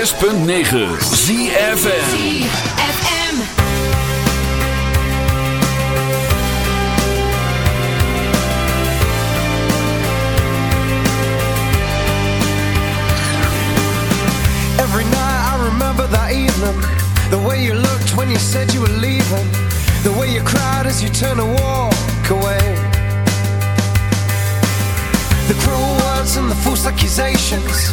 106.9 ZFN The way you looked when you said you were leaving. The way you cried as you turned to walk away. The cruel words and the false accusations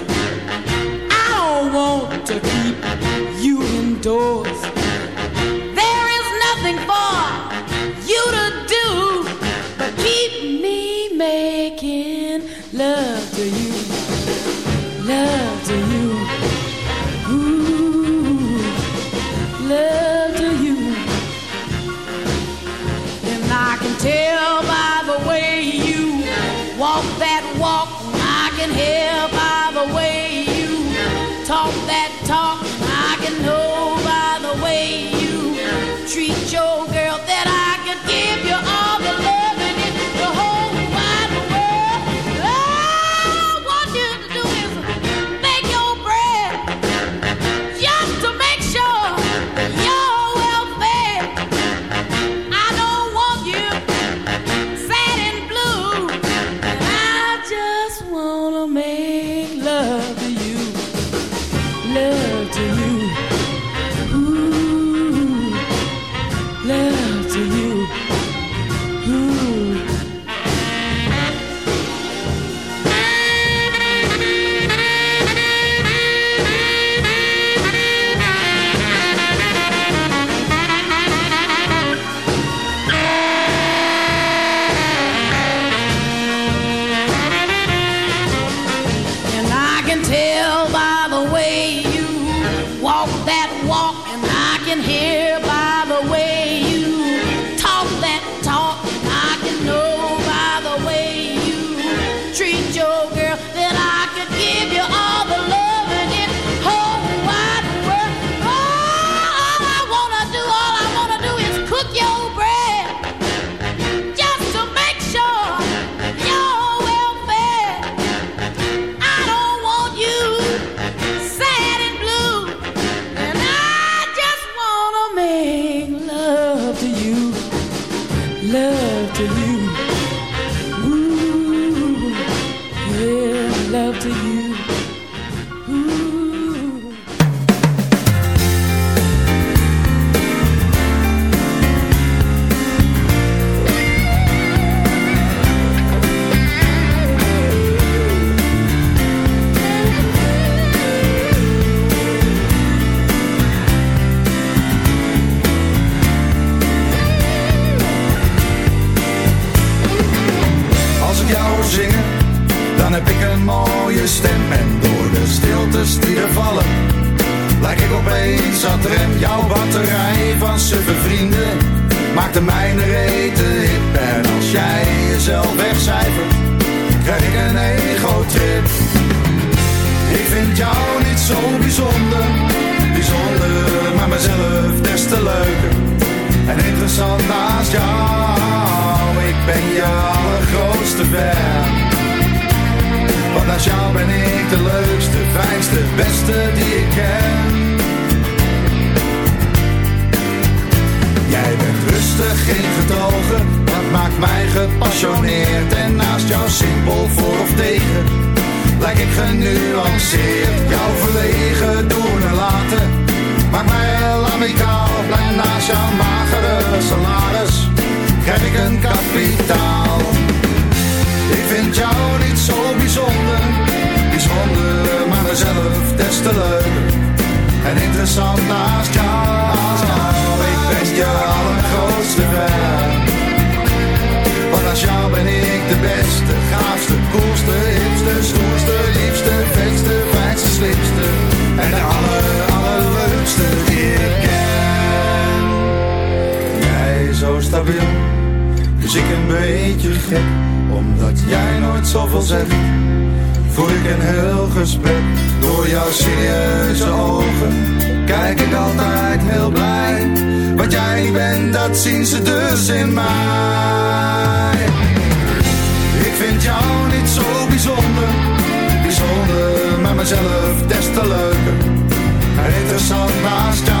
door. yourself to you. zoveel zegt Voel ik een heel gesprek Door jouw serieuze ogen. Kijk ik altijd heel blij. Wat jij bent, dat zien ze dus in mij. Ik vind jou niet zo bijzonder. Bijzonder, maar mezelf des te leuker. Interessant naast jou.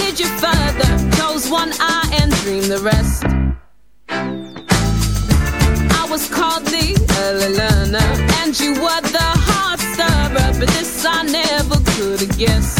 did you further? Close one eye and dream the rest. I was called the early learner, and you were the hard stirrer, but this I never could have guessed.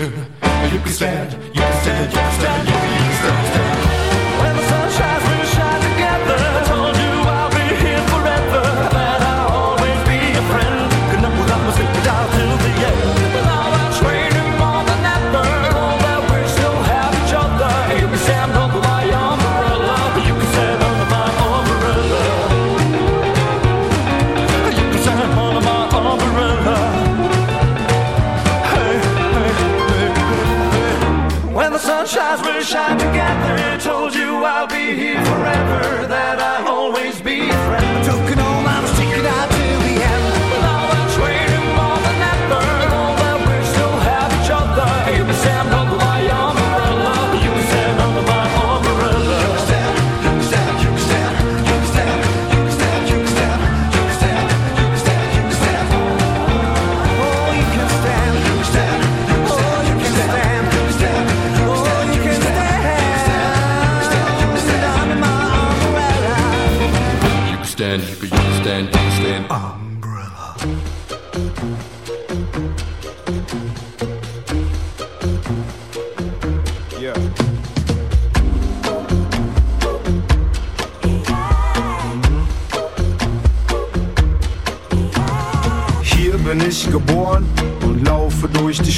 You can stand,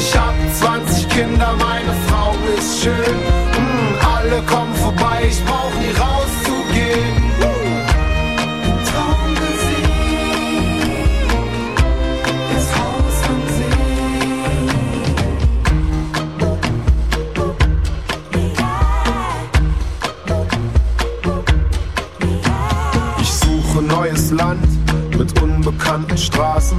Ich hab 20 Kinder, meine Frau ist schön. Mm, alle kommen vorbei, ich brauch nie rauszugehen. Traummusik, das Haus am Ich suche neues Land mit unbekannten Straßen.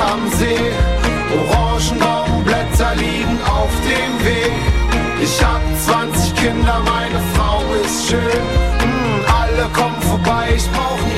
Am See. Orangenbaumblätter liegen auf dem Weg. Ich hab 20 Kinder, meine Frau ist schön. Mm, alle kommen vorbei, ich brauch nie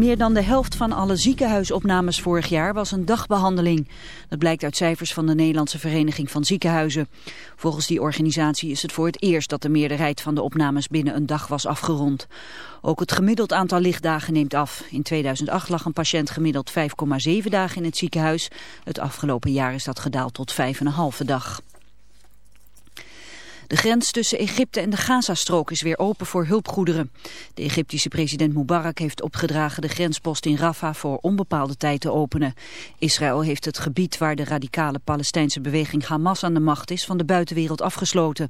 Meer dan de helft van alle ziekenhuisopnames vorig jaar was een dagbehandeling. Dat blijkt uit cijfers van de Nederlandse Vereniging van Ziekenhuizen. Volgens die organisatie is het voor het eerst dat de meerderheid van de opnames binnen een dag was afgerond. Ook het gemiddeld aantal lichtdagen neemt af. In 2008 lag een patiënt gemiddeld 5,7 dagen in het ziekenhuis. Het afgelopen jaar is dat gedaald tot 5,5 dag. De grens tussen Egypte en de Gazastrook is weer open voor hulpgoederen. De Egyptische president Mubarak heeft opgedragen de grenspost in Rafah voor onbepaalde tijd te openen. Israël heeft het gebied waar de radicale Palestijnse beweging Hamas aan de macht is van de buitenwereld afgesloten.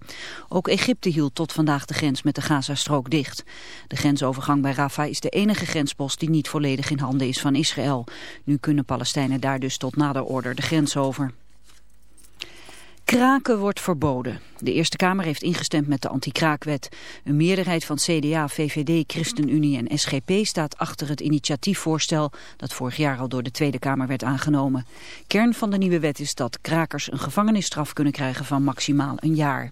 Ook Egypte hield tot vandaag de grens met de Gazastrook dicht. De grensovergang bij Rafah is de enige grenspost die niet volledig in handen is van Israël. Nu kunnen Palestijnen daar dus tot nader order de grens over. Kraken wordt verboden. De Eerste Kamer heeft ingestemd met de anti-kraakwet. Een meerderheid van CDA, VVD, ChristenUnie en SGP staat achter het initiatiefvoorstel dat vorig jaar al door de Tweede Kamer werd aangenomen. Kern van de nieuwe wet is dat krakers een gevangenisstraf kunnen krijgen van maximaal een jaar.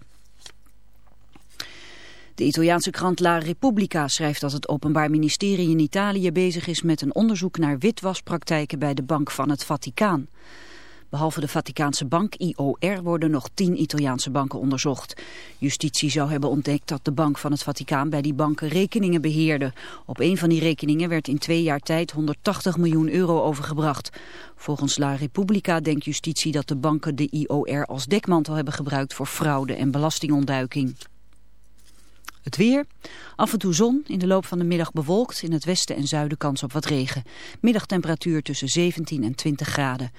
De Italiaanse krant La Repubblica schrijft dat het Openbaar Ministerie in Italië bezig is met een onderzoek naar witwaspraktijken bij de Bank van het Vaticaan. Behalve de Vaticaanse bank IOR worden nog tien Italiaanse banken onderzocht. Justitie zou hebben ontdekt dat de bank van het Vaticaan bij die banken rekeningen beheerde. Op een van die rekeningen werd in twee jaar tijd 180 miljoen euro overgebracht. Volgens La Repubblica denkt justitie dat de banken de IOR als dekmantel hebben gebruikt voor fraude en belastingontduiking. Het weer. Af en toe zon, in de loop van de middag bewolkt, in het westen en zuiden kans op wat regen. Middagtemperatuur tussen 17 en 20 graden.